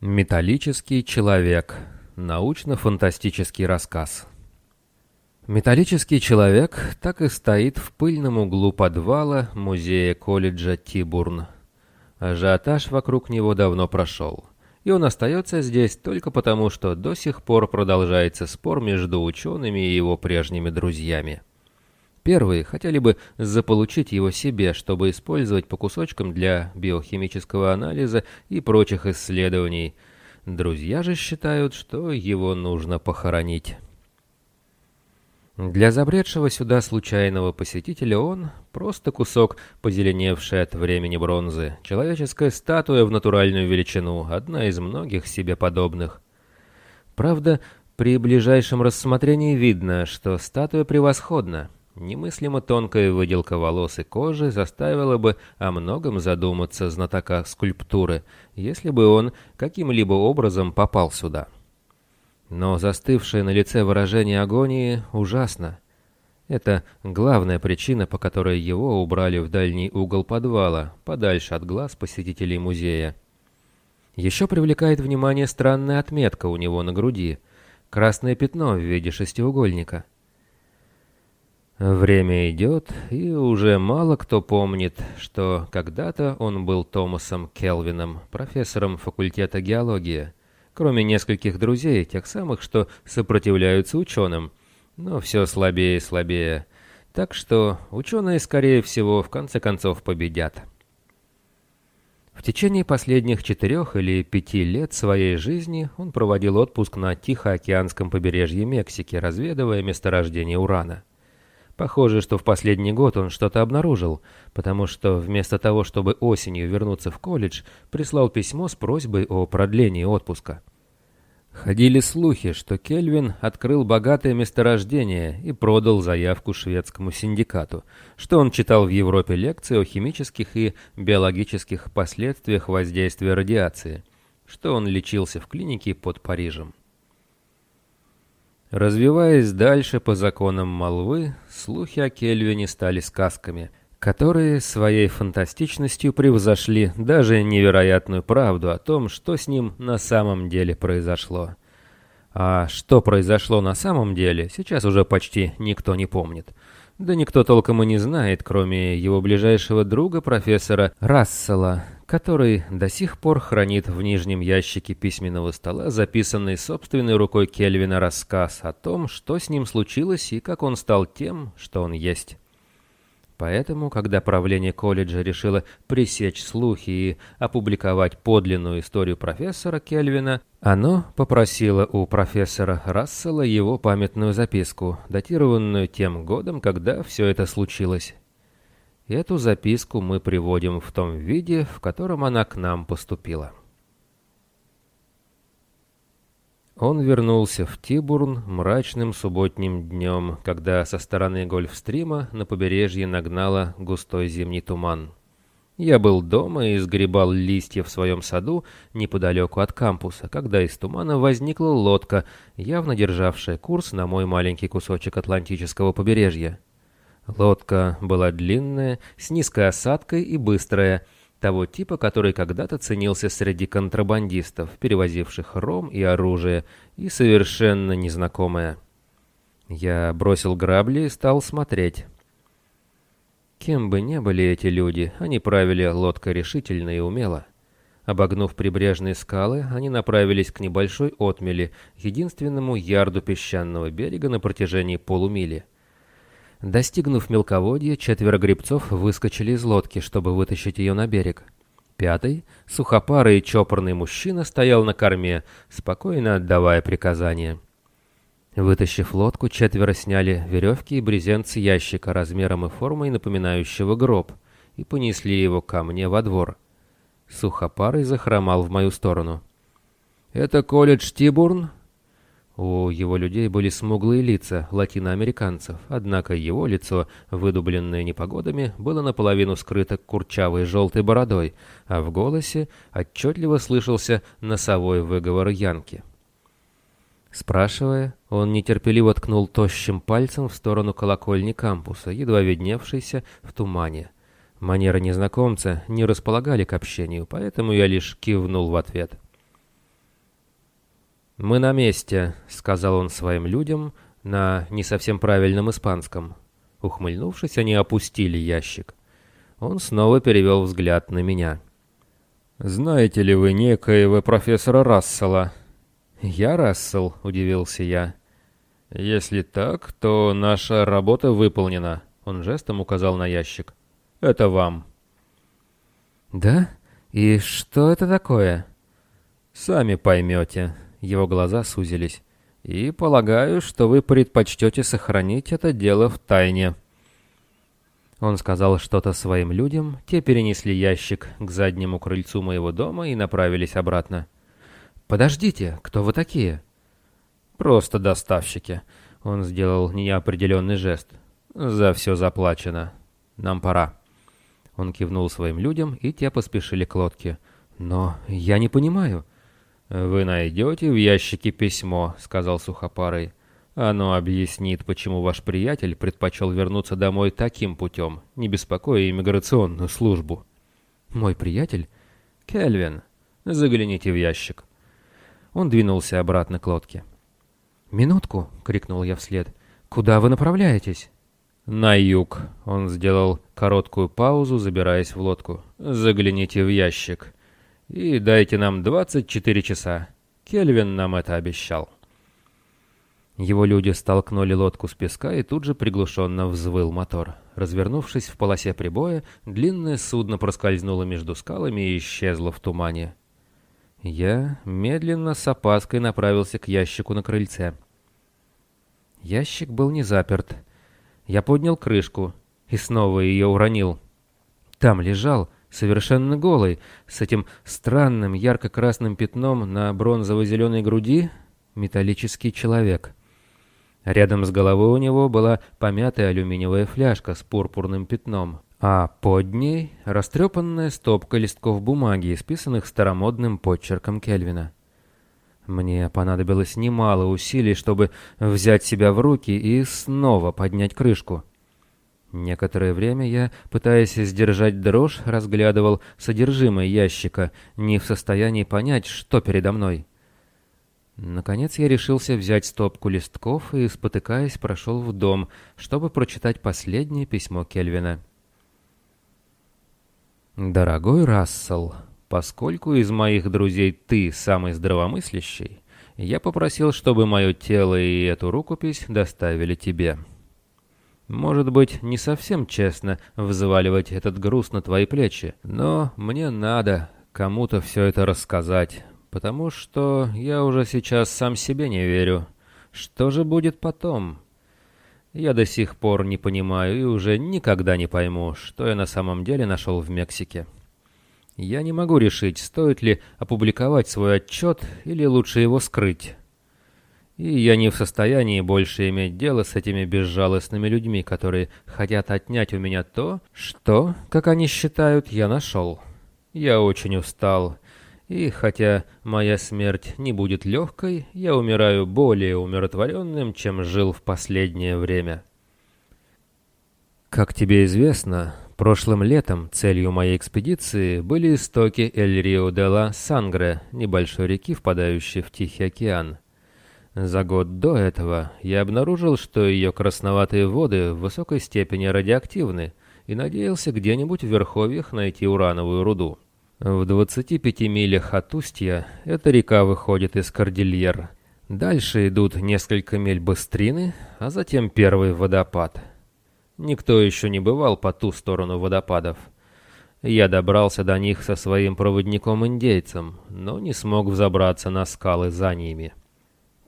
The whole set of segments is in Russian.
Металлический человек. Научно-фантастический рассказ. Металлический человек так и стоит в пыльном углу подвала музея колледжа Тибурн. Ажиотаж вокруг него давно прошел, и он остается здесь только потому, что до сих пор продолжается спор между учеными и его прежними друзьями. Первые хотели бы заполучить его себе, чтобы использовать по кусочкам для биохимического анализа и прочих исследований. Друзья же считают, что его нужно похоронить. Для забредшего сюда случайного посетителя он просто кусок позеленевшей от времени бронзы, человеческая статуя в натуральную величину, одна из многих себе подобных. Правда, при ближайшем рассмотрении видно, что статуя превосходна. Немыслимо тонкая выделка волос и кожи заставила бы о многом задуматься знатока скульптуры, если бы он каким-либо образом попал сюда. Но застывшее на лице выражение агонии ужасно. Это главная причина, по которой его убрали в дальний угол подвала, подальше от глаз посетителей музея. Еще привлекает внимание странная отметка у него на груди, красное пятно в виде шестиугольника — Время идет, и уже мало кто помнит, что когда-то он был Томасом Келвином, профессором факультета геологии, кроме нескольких друзей, тех самых, что сопротивляются ученым, но все слабее и слабее. Так что ученые, скорее всего, в конце концов победят. В течение последних четырех или пяти лет своей жизни он проводил отпуск на Тихоокеанском побережье Мексики, разведывая месторождение урана. Похоже, что в последний год он что-то обнаружил, потому что вместо того, чтобы осенью вернуться в колледж, прислал письмо с просьбой о продлении отпуска. Ходили слухи, что Кельвин открыл богатое месторождение и продал заявку шведскому синдикату, что он читал в Европе лекции о химических и биологических последствиях воздействия радиации, что он лечился в клинике под Парижем. Развиваясь дальше по законам молвы, слухи о Кельвине стали сказками, которые своей фантастичностью превзошли даже невероятную правду о том, что с ним на самом деле произошло. А что произошло на самом деле, сейчас уже почти никто не помнит. Да никто толком и не знает, кроме его ближайшего друга, профессора Рассела, который до сих пор хранит в нижнем ящике письменного стола записанный собственной рукой Кельвина рассказ о том, что с ним случилось и как он стал тем, что он есть. Поэтому, когда правление колледжа решило пресечь слухи и опубликовать подлинную историю профессора Кельвина, оно попросило у профессора Рассела его памятную записку, датированную тем годом, когда все это случилось. Эту записку мы приводим в том виде, в котором она к нам поступила. Он вернулся в Тибурн мрачным субботним днем, когда со стороны гольфстрима на побережье нагнало густой зимний туман. Я был дома и сгребал листья в своем саду неподалеку от кампуса, когда из тумана возникла лодка, явно державшая курс на мой маленький кусочек Атлантического побережья. Лодка была длинная, с низкой осадкой и быстрая, того типа, который когда-то ценился среди контрабандистов, перевозивших ром и оружие, и совершенно незнакомая. Я бросил грабли и стал смотреть. Кем бы ни были эти люди, они правили лодкой решительно и умело. Обогнув прибрежные скалы, они направились к небольшой отмели, единственному ярду песчаного берега на протяжении полумили — Достигнув мелководья, четверо гребцов выскочили из лодки, чтобы вытащить ее на берег. Пятый, сухопарый и чопорный мужчина, стоял на корме, спокойно отдавая приказания. Вытащив лодку, четверо сняли веревки и брезент с ящика размером и формой, напоминающего гроб, и понесли его ко мне во двор. Сухопарый захромал в мою сторону. «Это колледж Тибурн?» У его людей были смуглые лица латиноамериканцев, однако его лицо, выдубленное непогодами, было наполовину скрыто курчавой желтой бородой, а в голосе отчетливо слышался носовой выговор Янки. Спрашивая, он нетерпеливо ткнул тощим пальцем в сторону колокольни кампуса, едва видневшейся в тумане. Манеры незнакомца не располагали к общению, поэтому я лишь кивнул в ответ. «Мы на месте», — сказал он своим людям на не совсем правильном испанском. Ухмыльнувшись, они опустили ящик. Он снова перевел взгляд на меня. «Знаете ли вы некоего профессора Рассела?» «Я Рассел», — удивился я. «Если так, то наша работа выполнена», — он жестом указал на ящик. «Это вам». «Да? И что это такое?» «Сами поймете». Его глаза сузились. «И полагаю, что вы предпочтете сохранить это дело в тайне». Он сказал что-то своим людям, те перенесли ящик к заднему крыльцу моего дома и направились обратно. «Подождите, кто вы такие?» «Просто доставщики». Он сделал неопределенный жест. «За все заплачено. Нам пора». Он кивнул своим людям, и те поспешили к лодке. «Но я не понимаю». «Вы найдете в ящике письмо», — сказал Сухопарый. Оно объяснит, почему ваш приятель предпочел вернуться домой таким путем, не беспокоя иммиграционную службу. Мой приятель? Кельвин, загляните в ящик. Он двинулся обратно к лодке. «Минутку!» — крикнул я вслед. «Куда вы направляетесь?» «На юг!» — он сделал короткую паузу, забираясь в лодку. «Загляните в ящик. И дайте нам 24 часа. Кельвин нам это обещал». Его люди столкнули лодку с песка, и тут же приглушенно взвыл мотор. Развернувшись в полосе прибоя, длинное судно проскользнуло между скалами и исчезло в тумане. Я медленно с опаской направился к ящику на крыльце. Ящик был не заперт. Я поднял крышку и снова ее уронил. Там лежал, совершенно голый, с этим странным ярко-красным пятном на бронзово-зеленой груди, металлический человек — Рядом с головой у него была помятая алюминиевая фляжка с пурпурным пятном, а под ней растрепанная стопка листков бумаги, исписанных старомодным почерком Кельвина. Мне понадобилось немало усилий, чтобы взять себя в руки и снова поднять крышку. Некоторое время я, пытаясь сдержать дрожь, разглядывал содержимое ящика, не в состоянии понять, что передо мной. Наконец я решился взять стопку листков и, спотыкаясь, прошел в дом, чтобы прочитать последнее письмо Кельвина. «Дорогой Рассел, поскольку из моих друзей ты самый здравомыслящий, я попросил, чтобы мое тело и эту рукопись доставили тебе. Может быть, не совсем честно взваливать этот груз на твои плечи, но мне надо кому-то все это рассказать, потому что я уже сейчас сам себе не верю. Что же будет потом? Я до сих пор не понимаю и уже никогда не пойму, что я на самом деле нашел в Мексике. Я не могу решить, стоит ли опубликовать свой отчет или лучше его скрыть. И я не в состоянии больше иметь дело с этими безжалостными людьми, которые хотят отнять у меня то, что, как они считают, я нашел. Я очень устал и хотя моя смерть не будет легкой, я умираю более умиротворенным, чем жил в последнее время. Как тебе известно, прошлым летом целью моей экспедиции были истоки Эль-Рио-де-ла-Сангре, небольшой реки, впадающей в Тихий океан. За год до этого я обнаружил, что ее красноватые воды в высокой степени радиоактивны, и надеялся где-нибудь в верховьях найти урановую руду. В 25 милях от устья эта река выходит из Кордильер. Дальше идут несколько миль быстрины, а затем первый водопад. Никто еще не бывал по ту сторону водопадов. Я добрался до них со своим проводником-индейцем, но не смог взобраться на скалы за ними.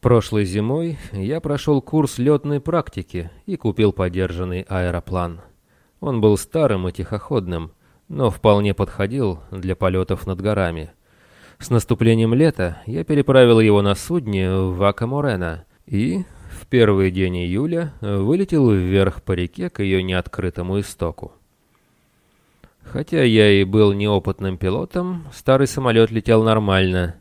Прошлой зимой я прошел курс летной практики и купил подержанный аэроплан. Он был старым и тихоходным, но вполне подходил для полетов над горами. С наступлением лета я переправил его на судне в Акаморена и в первый день июля вылетел вверх по реке к ее неоткрытому истоку. Хотя я и был неопытным пилотом, старый самолет летел нормально.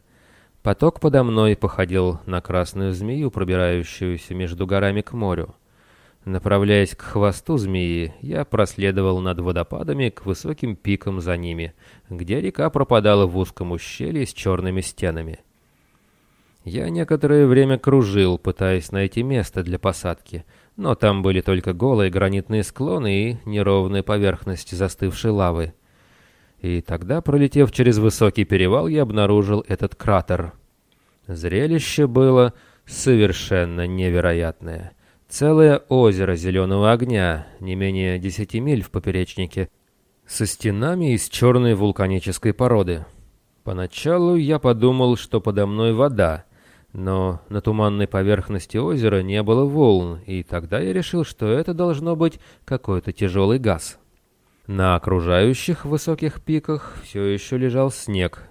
Поток подо мной походил на красную змею, пробирающуюся между горами к морю. Направляясь к хвосту змеи, я проследовал над водопадами к высоким пикам за ними, где река пропадала в узком ущелье с черными стенами. Я некоторое время кружил, пытаясь найти место для посадки, но там были только голые гранитные склоны и неровная поверхность застывшей лавы. И тогда, пролетев через высокий перевал, я обнаружил этот кратер. Зрелище было совершенно невероятное. Целое озеро зеленого огня, не менее десяти миль в поперечнике, со стенами из черной вулканической породы. Поначалу я подумал, что подо мной вода, но на туманной поверхности озера не было волн, и тогда я решил, что это должно быть какой-то тяжелый газ. На окружающих высоких пиках все еще лежал снег.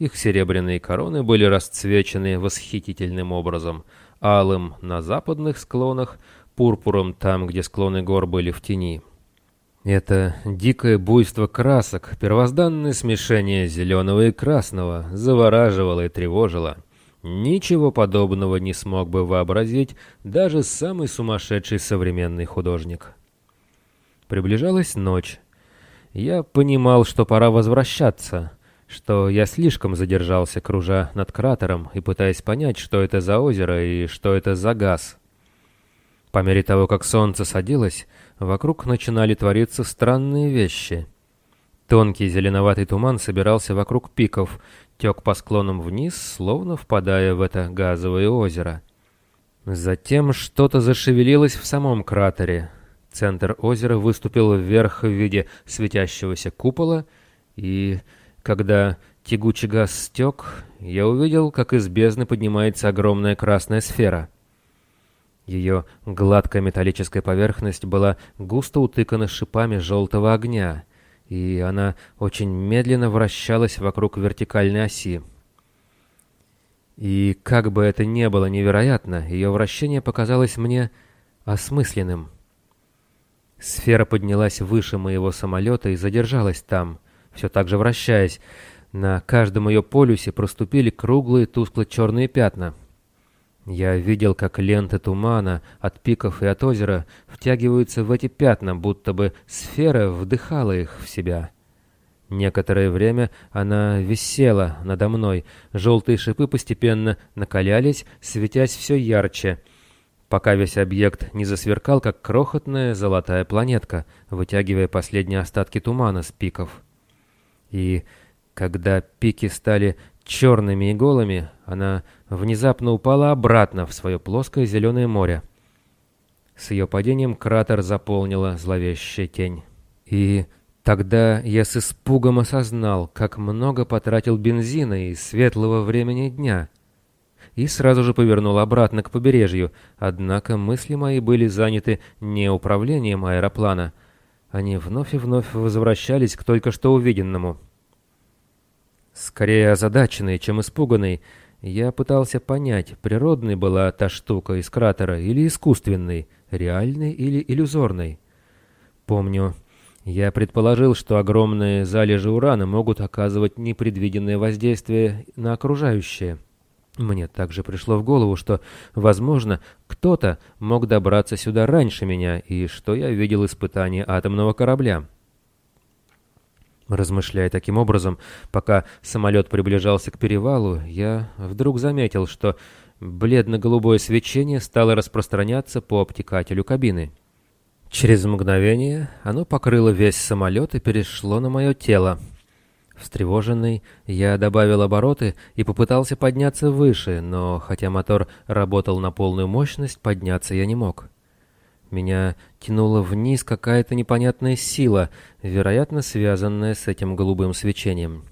Их серебряные короны были расцвечены восхитительным образом, алым на западных склонах, пурпуром там, где склоны гор были в тени. Это дикое буйство красок, первозданное смешение зеленого и красного, завораживало и тревожило. Ничего подобного не смог бы вообразить даже самый сумасшедший современный художник. Приближалась ночь. Я понимал, что пора возвращаться, что я слишком задержался, кружа над кратером и пытаясь понять, что это за озеро и что это за газ. По мере того, как солнце садилось, вокруг начинали твориться странные вещи. Тонкий зеленоватый туман собирался вокруг пиков, тек по склонам вниз, словно впадая в это газовое озеро. Затем что-то зашевелилось в самом кратере. Центр озера выступил вверх в виде светящегося купола, и когда тягучий газ стек, я увидел, как из бездны поднимается огромная красная сфера. Ее гладкая металлическая поверхность была густо утыкана шипами желтого огня — и она очень медленно вращалась вокруг вертикальной оси. И как бы это ни было невероятно, ее вращение показалось мне осмысленным. Сфера поднялась выше моего самолета и задержалась там, все так же вращаясь. На каждом ее полюсе проступили круглые тускло-черные пятна — я видел, как ленты тумана от пиков и от озера втягиваются в эти пятна, будто бы сфера вдыхала их в себя. Некоторое время она висела надо мной, желтые шипы постепенно накалялись, светясь все ярче, пока весь объект не засверкал, как крохотная золотая планетка, вытягивая последние остатки тумана с пиков. И когда пики стали черными и голыми, она внезапно упала обратно в свое плоское зеленое море. С ее падением кратер заполнила зловещая тень. И тогда я с испугом осознал, как много потратил бензина и светлого времени дня. И сразу же повернул обратно к побережью, однако мысли мои были заняты не управлением аэроплана. Они вновь и вновь возвращались к только что увиденному. Скорее озадаченный, чем испуганный, я пытался понять, природной была та штука из кратера или искусственной, реальной или иллюзорной. Помню, я предположил, что огромные залежи урана могут оказывать непредвиденное воздействие на окружающее. Мне также пришло в голову, что, возможно, кто-то мог добраться сюда раньше меня, и что я видел испытание атомного корабля. Размышляя таким образом, пока самолет приближался к перевалу, я вдруг заметил, что бледно-голубое свечение стало распространяться по обтекателю кабины. Через мгновение оно покрыло весь самолет и перешло на мое тело. Встревоженный, я добавил обороты и попытался подняться выше, но хотя мотор работал на полную мощность, подняться я не мог. Меня тянула вниз какая-то непонятная сила, вероятно, связанная с этим голубым свечением.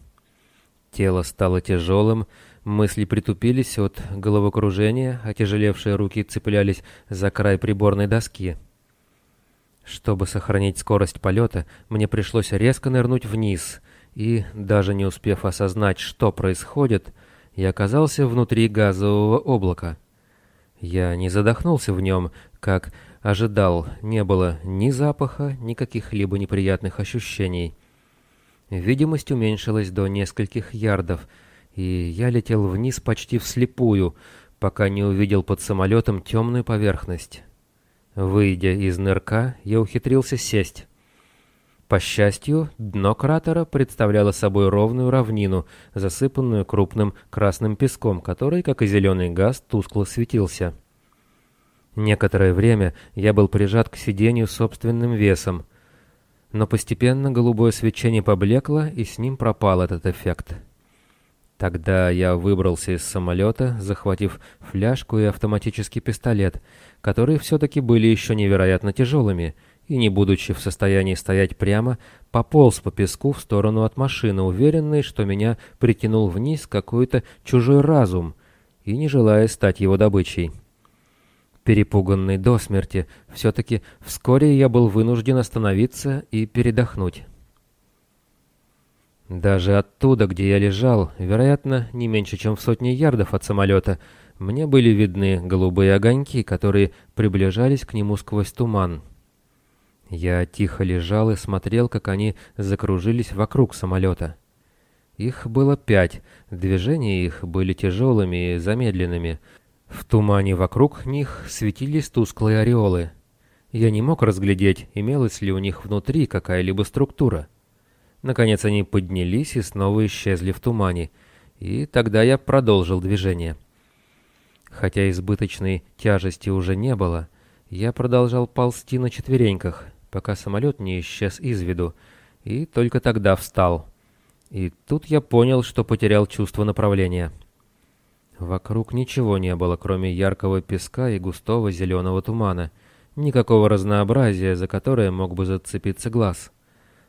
Тело стало тяжелым, мысли притупились от головокружения, отяжелевшие руки цеплялись за край приборной доски. Чтобы сохранить скорость полета, мне пришлось резко нырнуть вниз, и, даже не успев осознать, что происходит, я оказался внутри газового облака. Я не задохнулся в нем, как ожидал, не было ни запаха, ни каких-либо неприятных ощущений. Видимость уменьшилась до нескольких ярдов, и я летел вниз почти вслепую, пока не увидел под самолетом темную поверхность. Выйдя из нырка, я ухитрился сесть. По счастью, дно кратера представляло собой ровную равнину, засыпанную крупным красным песком, который, как и зеленый газ, тускло светился. Некоторое время я был прижат к сиденью собственным весом, но постепенно голубое свечение поблекло, и с ним пропал этот эффект. Тогда я выбрался из самолета, захватив фляжку и автоматический пистолет, которые все-таки были еще невероятно тяжелыми, и, не будучи в состоянии стоять прямо, пополз по песку в сторону от машины, уверенный, что меня притянул вниз какой-то чужой разум, и не желая стать его добычей. Перепуганный до смерти, все-таки вскоре я был вынужден остановиться и передохнуть. Даже оттуда, где я лежал, вероятно, не меньше, чем в сотне ярдов от самолета, мне были видны голубые огоньки, которые приближались к нему сквозь туман. Я тихо лежал и смотрел, как они закружились вокруг самолета. Их было пять, движения их были тяжелыми и замедленными — в тумане вокруг них светились тусклые ореолы. Я не мог разглядеть, имелась ли у них внутри какая-либо структура. Наконец они поднялись и снова исчезли в тумане, и тогда я продолжил движение. Хотя избыточной тяжести уже не было, я продолжал ползти на четвереньках, пока самолет не исчез из виду, и только тогда встал. И тут я понял, что потерял чувство направления. Вокруг ничего не было, кроме яркого песка и густого зеленого тумана. Никакого разнообразия, за которое мог бы зацепиться глаз.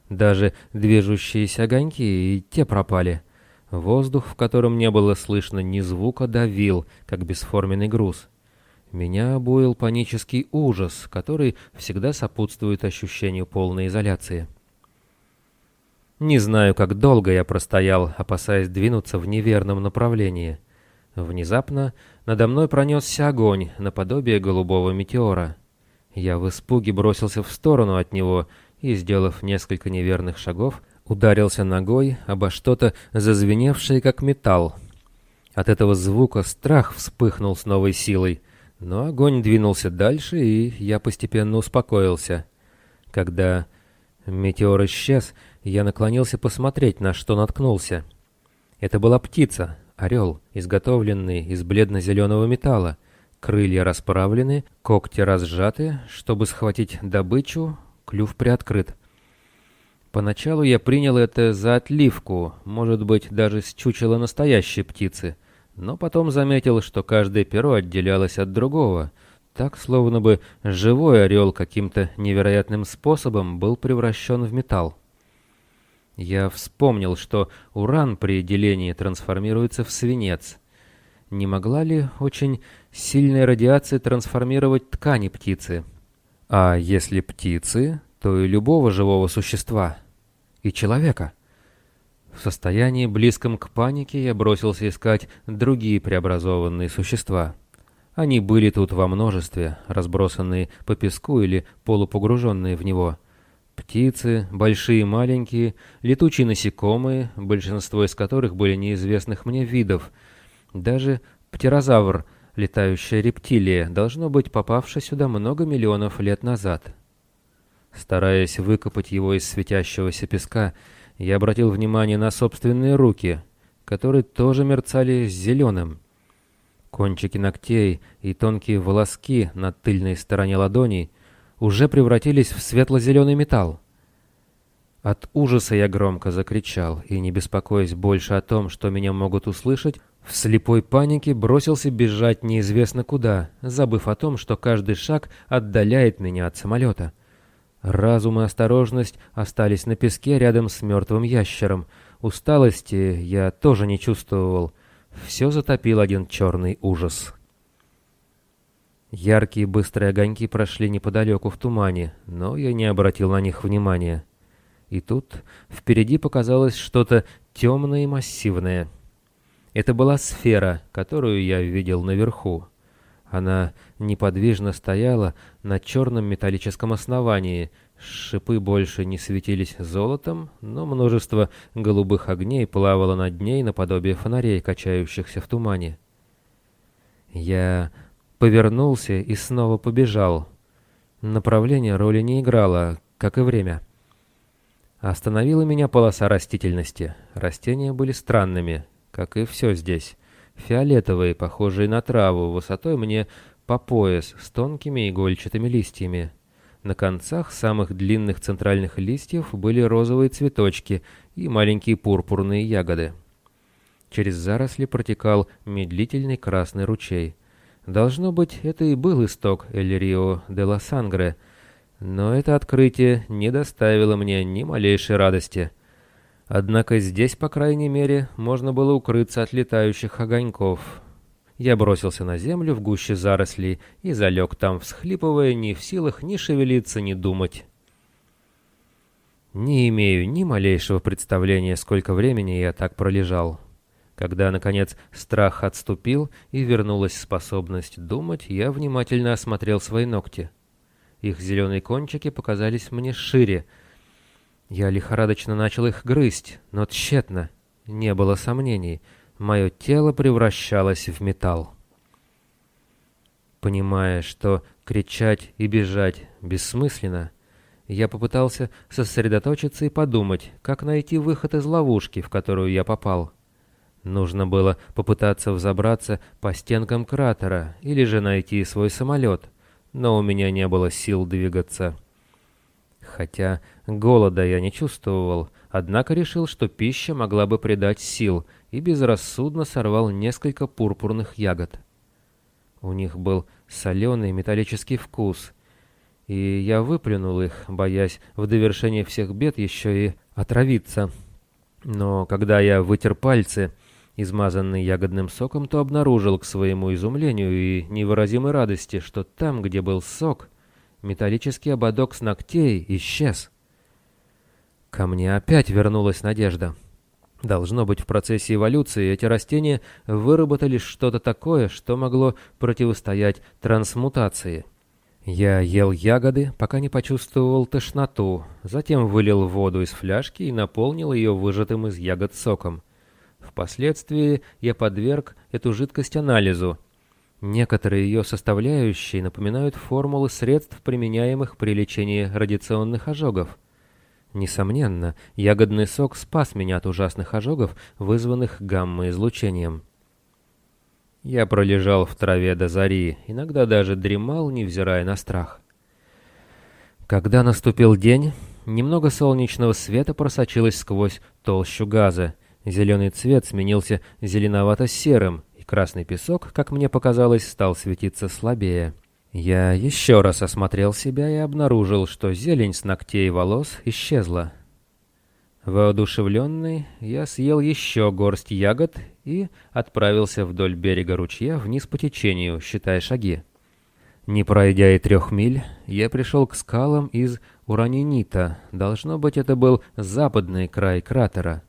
Даже движущиеся огоньки и те пропали. Воздух, в котором не было слышно ни звука, давил, как бесформенный груз. Меня обуил панический ужас, который всегда сопутствует ощущению полной изоляции. Не знаю, как долго я простоял, опасаясь двинуться в неверном направлении — Внезапно надо мной пронесся огонь, наподобие голубого метеора. Я в испуге бросился в сторону от него и, сделав несколько неверных шагов, ударился ногой обо что-то зазвеневшее, как металл. От этого звука страх вспыхнул с новой силой, но огонь двинулся дальше, и я постепенно успокоился. Когда метеор исчез, я наклонился посмотреть, на что наткнулся. Это была птица, Орел, изготовленный из бледно-зеленого металла. Крылья расправлены, когти разжаты, чтобы схватить добычу, клюв приоткрыт. Поначалу я принял это за отливку, может быть, даже с чучела настоящей птицы, но потом заметил, что каждое перо отделялось от другого, так, словно бы живой орел каким-то невероятным способом был превращен в металл. Я вспомнил, что уран при делении трансформируется в свинец. Не могла ли очень сильная радиация трансформировать ткани птицы? А если птицы, то и любого живого существа. И человека. В состоянии близком к панике я бросился искать другие преобразованные существа. Они были тут во множестве, разбросанные по песку или полупогруженные в него – Птицы, большие и маленькие, летучие насекомые, большинство из которых были неизвестных мне видов. Даже птерозавр, летающая рептилия, должно быть попавшая сюда много миллионов лет назад. Стараясь выкопать его из светящегося песка, я обратил внимание на собственные руки, которые тоже мерцали зеленым. Кончики ногтей и тонкие волоски на тыльной стороне ладоней уже превратились в светло-зеленый металл. От ужаса я громко закричал, и, не беспокоясь больше о том, что меня могут услышать, в слепой панике бросился бежать неизвестно куда, забыв о том, что каждый шаг отдаляет меня от самолета. Разум и осторожность остались на песке рядом с мертвым ящером. Усталости я тоже не чувствовал. Все затопил один черный ужас. Яркие быстрые огоньки прошли неподалеку в тумане, но я не обратил на них внимания. И тут впереди показалось что-то темное и массивное. Это была сфера, которую я видел наверху. Она неподвижно стояла на черном металлическом основании. Шипы больше не светились золотом, но множество голубых огней плавало над ней наподобие фонарей, качающихся в тумане. Я повернулся и снова побежал. Направление роли не играло, как и время. Остановила меня полоса растительности. Растения были странными, как и все здесь. Фиолетовые, похожие на траву, высотой мне по пояс, с тонкими игольчатыми листьями. На концах самых длинных центральных листьев были розовые цветочки и маленькие пурпурные ягоды. Через заросли протекал медлительный красный ручей. Должно быть, это и был исток Эль-Рио де ла Сангре, но это открытие не доставило мне ни малейшей радости. Однако здесь, по крайней мере, можно было укрыться от летающих огоньков. Я бросился на землю в гуще зарослей и залег там, всхлипывая, не в силах ни шевелиться, ни думать. Не имею ни малейшего представления, сколько времени я так пролежал. Когда, наконец, страх отступил и вернулась способность думать, я внимательно осмотрел свои ногти. Их зеленые кончики показались мне шире. Я лихорадочно начал их грызть, но тщетно. Не было сомнений. Мое тело превращалось в металл. Понимая, что кричать и бежать бессмысленно, я попытался сосредоточиться и подумать, как найти выход из ловушки, в которую я попал. Нужно было попытаться взобраться по стенкам кратера или же найти свой самолет, но у меня не было сил двигаться. Хотя голода я не чувствовал, однако решил, что пища могла бы придать сил, и безрассудно сорвал несколько пурпурных ягод. У них был соленый металлический вкус, и я выплюнул их, боясь в довершение всех бед еще и отравиться. Но когда я вытер пальцы, измазанный ягодным соком, то обнаружил к своему изумлению и невыразимой радости, что там, где был сок, металлический ободок с ногтей исчез. Ко мне опять вернулась надежда. Должно быть, в процессе эволюции эти растения выработали что-то такое, что могло противостоять трансмутации. Я ел ягоды, пока не почувствовал тошноту, затем вылил воду из фляжки и наполнил ее выжатым из ягод соком. Впоследствии я подверг эту жидкость анализу. Некоторые ее составляющие напоминают формулы средств, применяемых при лечении радиационных ожогов. Несомненно, ягодный сок спас меня от ужасных ожогов, вызванных гамма-излучением. Я пролежал в траве до зари, иногда даже дремал, невзирая на страх. Когда наступил день, немного солнечного света просочилось сквозь толщу газа, Зеленый цвет сменился зеленовато-серым, и красный песок, как мне показалось, стал светиться слабее. Я еще раз осмотрел себя и обнаружил, что зелень с ногтей и волос исчезла. Воодушевленный, я съел еще горсть ягод и отправился вдоль берега ручья вниз по течению, считая шаги. Не пройдя и трех миль, я пришел к скалам из уранинита. Должно быть, это был западный край кратера.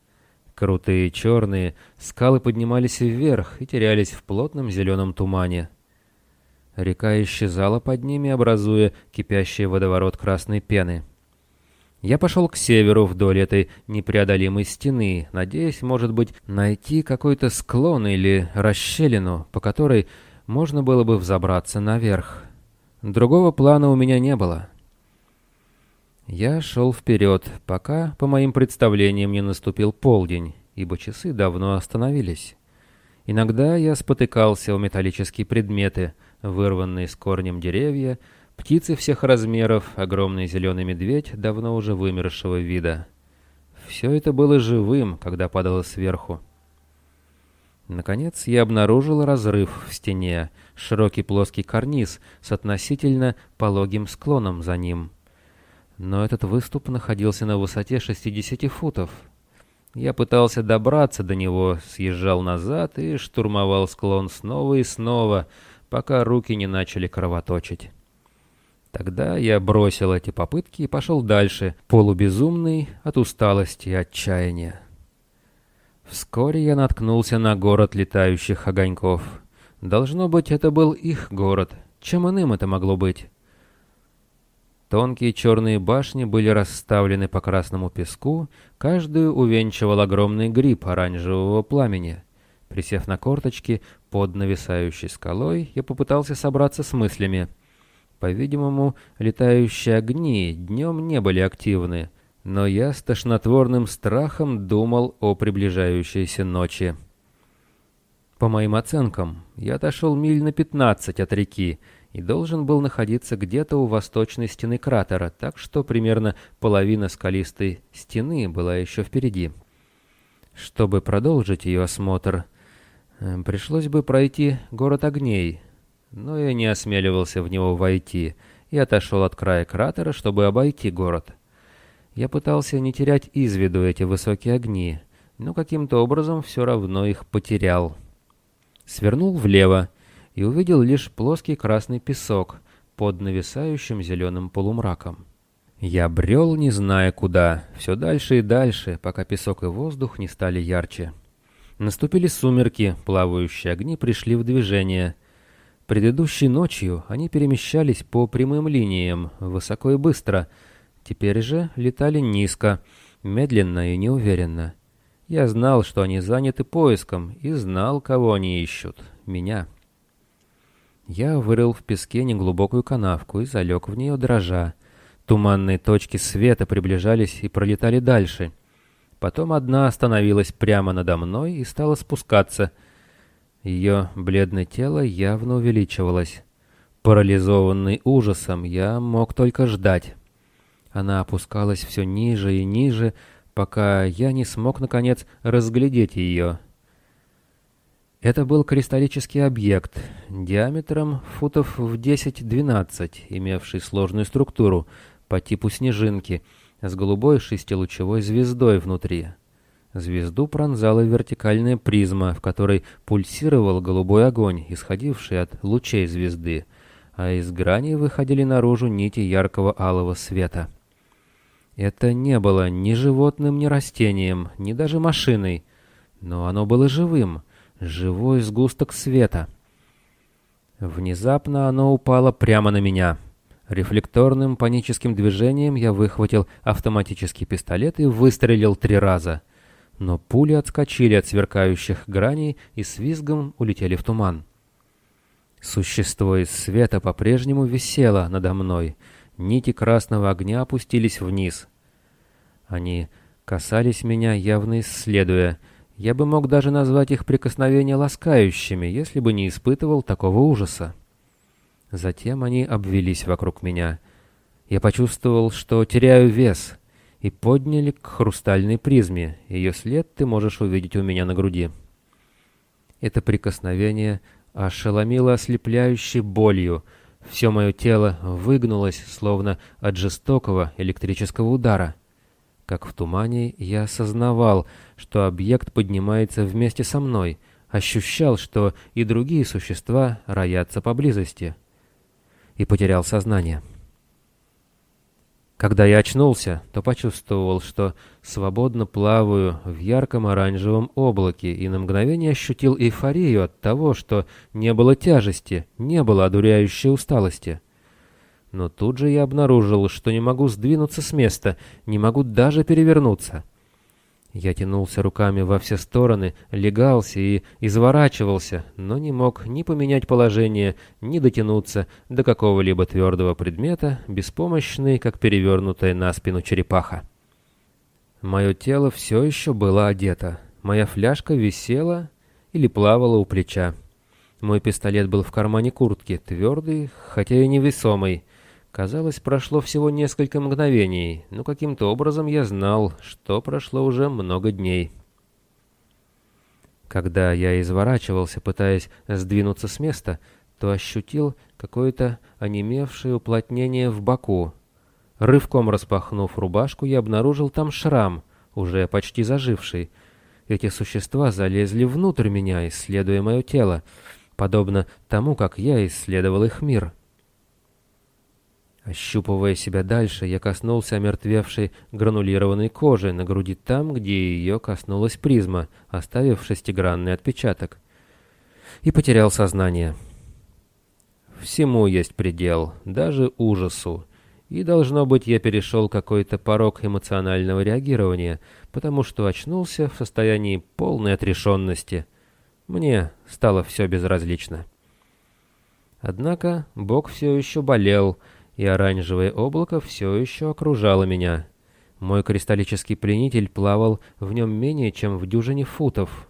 Крутые черные скалы поднимались вверх и терялись в плотном зеленом тумане. Река исчезала под ними, образуя кипящий водоворот красной пены. Я пошел к северу вдоль этой непреодолимой стены, надеясь, может быть, найти какой-то склон или расщелину, по которой можно было бы взобраться наверх. Другого плана у меня не было. Я шел вперед, пока, по моим представлениям, не наступил полдень, ибо часы давно остановились. Иногда я спотыкался о металлические предметы, вырванные с корнем деревья, птицы всех размеров, огромный зеленый медведь, давно уже вымершего вида. Все это было живым, когда падало сверху. Наконец я обнаружил разрыв в стене, широкий плоский карниз с относительно пологим склоном за ним — но этот выступ находился на высоте 60 футов. Я пытался добраться до него, съезжал назад и штурмовал склон снова и снова, пока руки не начали кровоточить. Тогда я бросил эти попытки и пошел дальше, полубезумный от усталости и отчаяния. Вскоре я наткнулся на город летающих огоньков. Должно быть, это был их город. Чем иным это могло быть? Тонкие черные башни были расставлены по красному песку, каждую увенчивал огромный гриб оранжевого пламени. Присев на корточки под нависающей скалой, я попытался собраться с мыслями. По-видимому, летающие огни днем не были активны, но я с тошнотворным страхом думал о приближающейся ночи. По моим оценкам, я отошел миль на пятнадцать от реки и должен был находиться где-то у восточной стены кратера, так что примерно половина скалистой стены была еще впереди. Чтобы продолжить ее осмотр, пришлось бы пройти город огней, но я не осмеливался в него войти и отошел от края кратера, чтобы обойти город. Я пытался не терять из виду эти высокие огни, но каким-то образом все равно их потерял. Свернул влево и увидел лишь плоский красный песок под нависающим зеленым полумраком. Я брел, не зная куда, все дальше и дальше, пока песок и воздух не стали ярче. Наступили сумерки, плавающие огни пришли в движение. Предыдущей ночью они перемещались по прямым линиям, высоко и быстро — Теперь же летали низко, медленно и неуверенно. Я знал, что они заняты поиском, и знал, кого они ищут — меня. Я вырыл в песке неглубокую канавку и залег в нее дрожа. Туманные точки света приближались и пролетали дальше. Потом одна остановилась прямо надо мной и стала спускаться. Ее бледное тело явно увеличивалось. Парализованный ужасом, я мог только ждать. Она опускалась все ниже и ниже, пока я не смог, наконец, разглядеть ее. Это был кристаллический объект, диаметром футов в 10-12, имевший сложную структуру по типу снежинки, с голубой шестилучевой звездой внутри. Звезду пронзала вертикальная призма, в которой пульсировал голубой огонь, исходивший от лучей звезды, а из граней выходили наружу нити яркого алого света. Это не было ни животным, ни растением, ни даже машиной, но оно было живым, живой сгусток света. Внезапно оно упало прямо на меня. Рефлекторным паническим движением я выхватил автоматический пистолет и выстрелил три раза. Но пули отскочили от сверкающих граней и с визгом улетели в туман. Существо из света по-прежнему висело надо мной. Нити красного огня опустились вниз. Они касались меня, явно исследуя. Я бы мог даже назвать их прикосновения ласкающими, если бы не испытывал такого ужаса. Затем они обвелись вокруг меня. Я почувствовал, что теряю вес, и подняли к хрустальной призме. Ее след ты можешь увидеть у меня на груди. Это прикосновение ошеломило ослепляющей болью. Все мое тело выгнулось, словно от жестокого электрического удара. Как в тумане, я осознавал, что объект поднимается вместе со мной, ощущал, что и другие существа роятся поблизости. И потерял сознание. Когда я очнулся, то почувствовал, что свободно плаваю в ярком оранжевом облаке и на мгновение ощутил эйфорию от того, что не было тяжести, не было одуряющей усталости. Но тут же я обнаружил, что не могу сдвинуться с места, не могу даже перевернуться. Я тянулся руками во все стороны, легался и изворачивался, но не мог ни поменять положение, ни дотянуться до какого-либо твердого предмета, беспомощный, как перевернутая на спину черепаха. Мое тело все еще было одето. Моя фляжка висела или плавала у плеча. Мой пистолет был в кармане куртки, твердый, хотя и невесомый. Казалось, прошло всего несколько мгновений, но каким-то образом я знал, что прошло уже много дней. Когда я изворачивался, пытаясь сдвинуться с места, то ощутил какое-то онемевшее уплотнение в боку. Рывком распахнув рубашку, я обнаружил там шрам, уже почти заживший. Эти существа залезли внутрь меня, исследуя мое тело, подобно тому, как я исследовал их мир. Ощупывая себя дальше, я коснулся омертвевшей гранулированной кожи на груди там, где ее коснулась призма, оставив шестигранный отпечаток. И потерял сознание. Всему есть предел, даже ужасу. И, должно быть, я перешел какой-то порог эмоционального реагирования, потому что очнулся в состоянии полной отрешенности. Мне стало все безразлично. Однако Бог все еще болел, и оранжевое облако все еще окружало меня. Мой кристаллический пленитель плавал в нем менее чем в дюжине футов.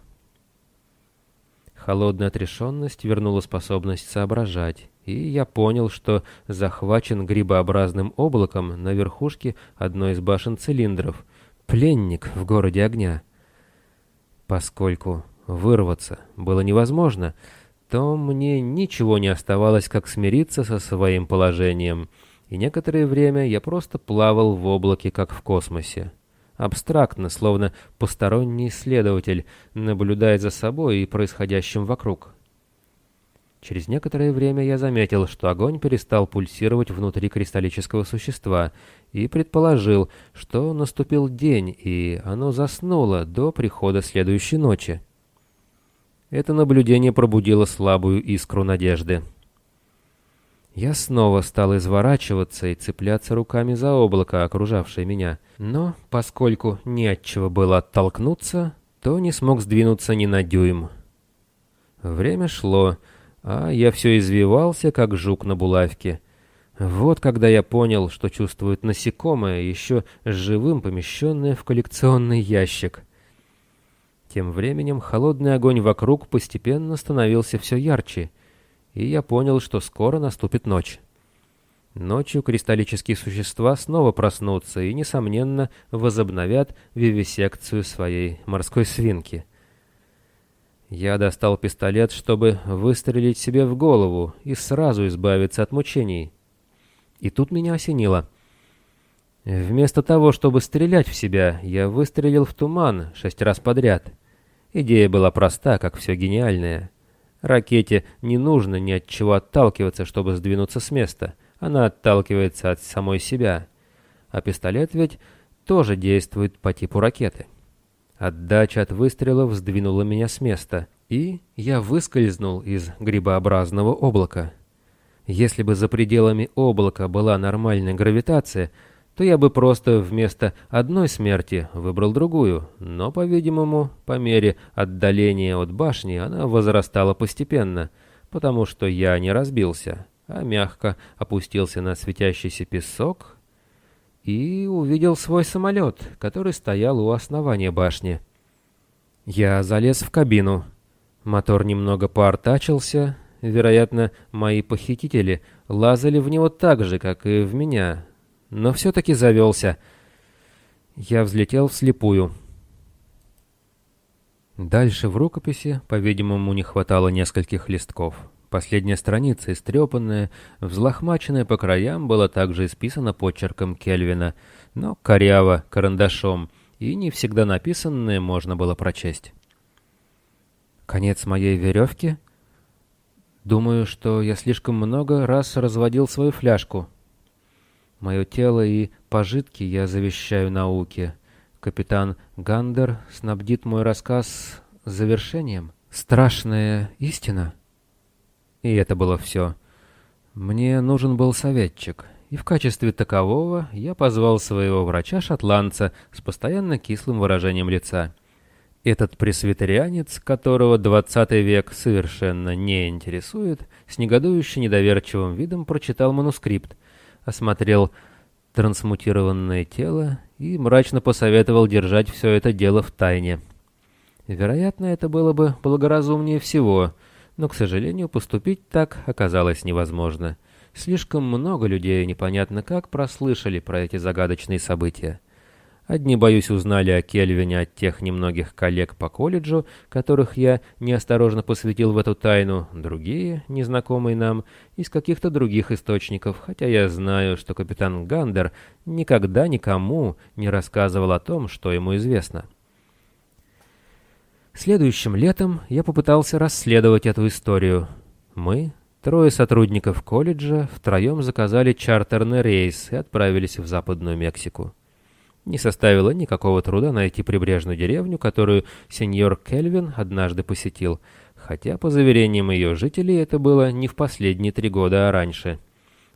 Холодная отрешенность вернула способность соображать, и я понял, что захвачен грибообразным облаком на верхушке одной из башен цилиндров. Пленник в городе огня. Поскольку вырваться было невозможно, то мне ничего не оставалось, как смириться со своим положением, и некоторое время я просто плавал в облаке, как в космосе абстрактно, словно посторонний исследователь, наблюдает за собой и происходящим вокруг. Через некоторое время я заметил, что огонь перестал пульсировать внутри кристаллического существа и предположил, что наступил день, и оно заснуло до прихода следующей ночи. Это наблюдение пробудило слабую искру надежды. Я снова стал изворачиваться и цепляться руками за облако, окружавшее меня. Но, поскольку не от чего было оттолкнуться, то не смог сдвинуться ни на дюйм. Время шло, а я все извивался, как жук на булавке. Вот когда я понял, что чувствует насекомое, еще живым помещенное в коллекционный ящик. Тем временем холодный огонь вокруг постепенно становился все ярче — и я понял, что скоро наступит ночь. Ночью кристаллические существа снова проснутся и, несомненно, возобновят вивисекцию своей морской свинки. Я достал пистолет, чтобы выстрелить себе в голову и сразу избавиться от мучений. И тут меня осенило. Вместо того, чтобы стрелять в себя, я выстрелил в туман шесть раз подряд. Идея была проста, как все гениальное — Ракете не нужно ни от чего отталкиваться, чтобы сдвинуться с места. Она отталкивается от самой себя. А пистолет ведь тоже действует по типу ракеты. Отдача от выстрелов сдвинула меня с места, и я выскользнул из грибообразного облака. Если бы за пределами облака была нормальная гравитация — то я бы просто вместо одной смерти выбрал другую, но, по-видимому, по мере отдаления от башни она возрастала постепенно, потому что я не разбился, а мягко опустился на светящийся песок и увидел свой самолет, который стоял у основания башни. Я залез в кабину. Мотор немного поортачился, вероятно, мои похитители лазали в него так же, как и в меня, но все-таки завелся. Я взлетел вслепую. Дальше в рукописи, по-видимому, не хватало нескольких листков. Последняя страница, истрепанная, взлохмаченная по краям, была также исписана почерком Кельвина, но коряво, карандашом, и не всегда написанное можно было прочесть. Конец моей веревки? Думаю, что я слишком много раз разводил свою фляжку. Мое тело и пожитки я завещаю науке. Капитан Гандер снабдит мой рассказ завершением. Страшная истина. И это было все. Мне нужен был советчик, и в качестве такового я позвал своего врача-шотландца с постоянно кислым выражением лица. Этот пресвитерианец, которого двадцатый век совершенно не интересует, с негодующе недоверчивым видом прочитал манускрипт, осмотрел трансмутированное тело и мрачно посоветовал держать все это дело в тайне. Вероятно, это было бы благоразумнее всего, но, к сожалению, поступить так оказалось невозможно. Слишком много людей непонятно как прослышали про эти загадочные события. Одни, боюсь, узнали о Кельвине от тех немногих коллег по колледжу, которых я неосторожно посвятил в эту тайну, другие, незнакомые нам, из каких-то других источников, хотя я знаю, что капитан Гандер никогда никому не рассказывал о том, что ему известно. Следующим летом я попытался расследовать эту историю. Мы, трое сотрудников колледжа, втроем заказали чартерный рейс и отправились в Западную Мексику. Не составило никакого труда найти прибрежную деревню, которую сеньор Кельвин однажды посетил, хотя, по заверениям ее жителей, это было не в последние три года, а раньше.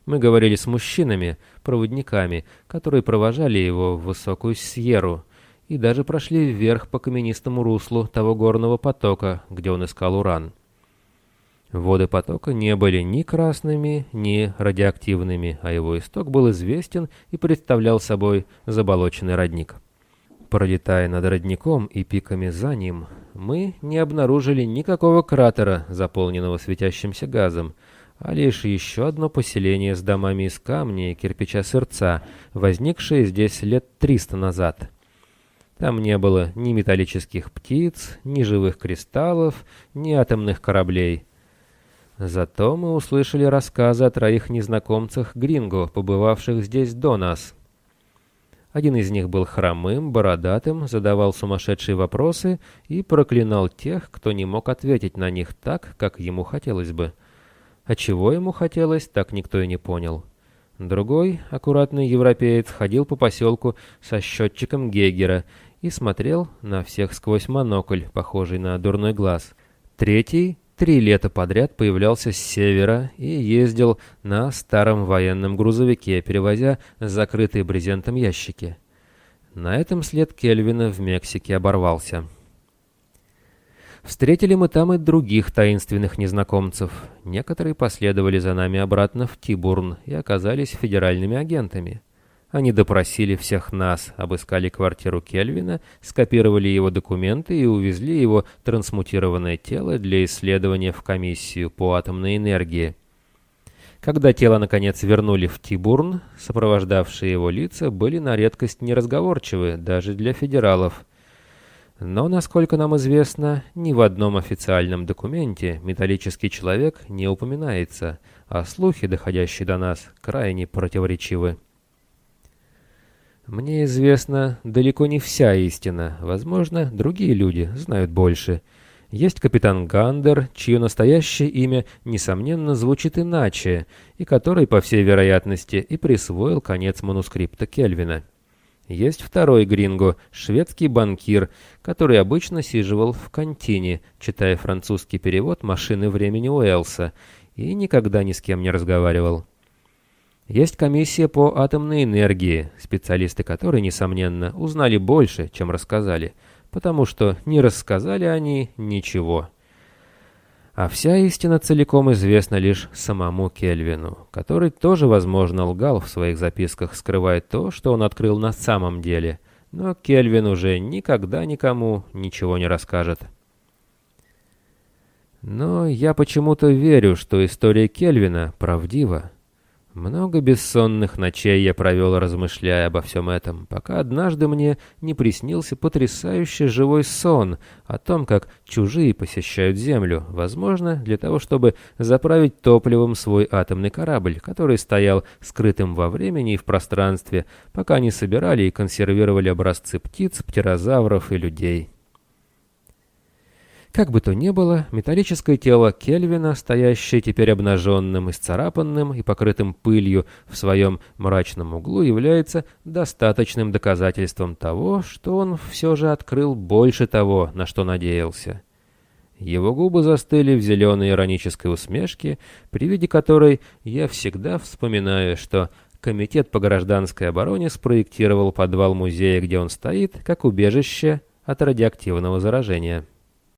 Мы говорили с мужчинами, проводниками, которые провожали его в высокую Сьерру, и даже прошли вверх по каменистому руслу того горного потока, где он искал уран. Воды потока не были ни красными, ни радиоактивными, а его исток был известен и представлял собой заболоченный родник. Пролетая над родником и пиками за ним, мы не обнаружили никакого кратера, заполненного светящимся газом, а лишь еще одно поселение с домами из камня и кирпича сырца, возникшее здесь лет триста назад. Там не было ни металлических птиц, ни живых кристаллов, ни атомных кораблей. Зато мы услышали рассказы о троих незнакомцах Гринго, побывавших здесь до нас. Один из них был хромым, бородатым, задавал сумасшедшие вопросы и проклинал тех, кто не мог ответить на них так, как ему хотелось бы. А чего ему хотелось, так никто и не понял. Другой, аккуратный европеец, ходил по поселку со счетчиком Гейгера и смотрел на всех сквозь монокль, похожий на дурной глаз. Третий три лета подряд появлялся с севера и ездил на старом военном грузовике, перевозя закрытые брезентом ящики. На этом след Кельвина в Мексике оборвался. Встретили мы там и других таинственных незнакомцев. Некоторые последовали за нами обратно в Тибурн и оказались федеральными агентами. Они допросили всех нас, обыскали квартиру Кельвина, скопировали его документы и увезли его трансмутированное тело для исследования в комиссию по атомной энергии. Когда тело наконец вернули в Тибурн, сопровождавшие его лица были на редкость неразговорчивы даже для федералов – но, насколько нам известно, ни в одном официальном документе металлический человек не упоминается, а слухи, доходящие до нас, крайне противоречивы. Мне известна далеко не вся истина, возможно, другие люди знают больше. Есть капитан Гандер, чье настоящее имя, несомненно, звучит иначе, и который, по всей вероятности, и присвоил конец манускрипта Кельвина. Есть второй гринго, шведский банкир, который обычно сиживал в контине, читая французский перевод «Машины времени Уэлса», и никогда ни с кем не разговаривал. Есть комиссия по атомной энергии, специалисты которой, несомненно, узнали больше, чем рассказали, потому что не рассказали они ничего. А вся истина целиком известна лишь самому Кельвину, который тоже, возможно, лгал в своих записках, скрывая то, что он открыл на самом деле. Но Кельвин уже никогда никому ничего не расскажет. Но я почему-то верю, что история Кельвина правдива. Много бессонных ночей я провел, размышляя обо всем этом, пока однажды мне не приснился потрясающий живой сон о том, как чужие посещают Землю, возможно, для того, чтобы заправить топливом свой атомный корабль, который стоял скрытым во времени и в пространстве, пока они собирали и консервировали образцы птиц, птерозавров и людей. Как бы то ни было, металлическое тело Кельвина, стоящее теперь обнаженным, исцарапанным и покрытым пылью в своем мрачном углу, является достаточным доказательством того, что он все же открыл больше того, на что надеялся. Его губы застыли в зеленой иронической усмешке, при виде которой я всегда вспоминаю, что Комитет по гражданской обороне спроектировал подвал музея, где он стоит, как убежище от радиоактивного заражения.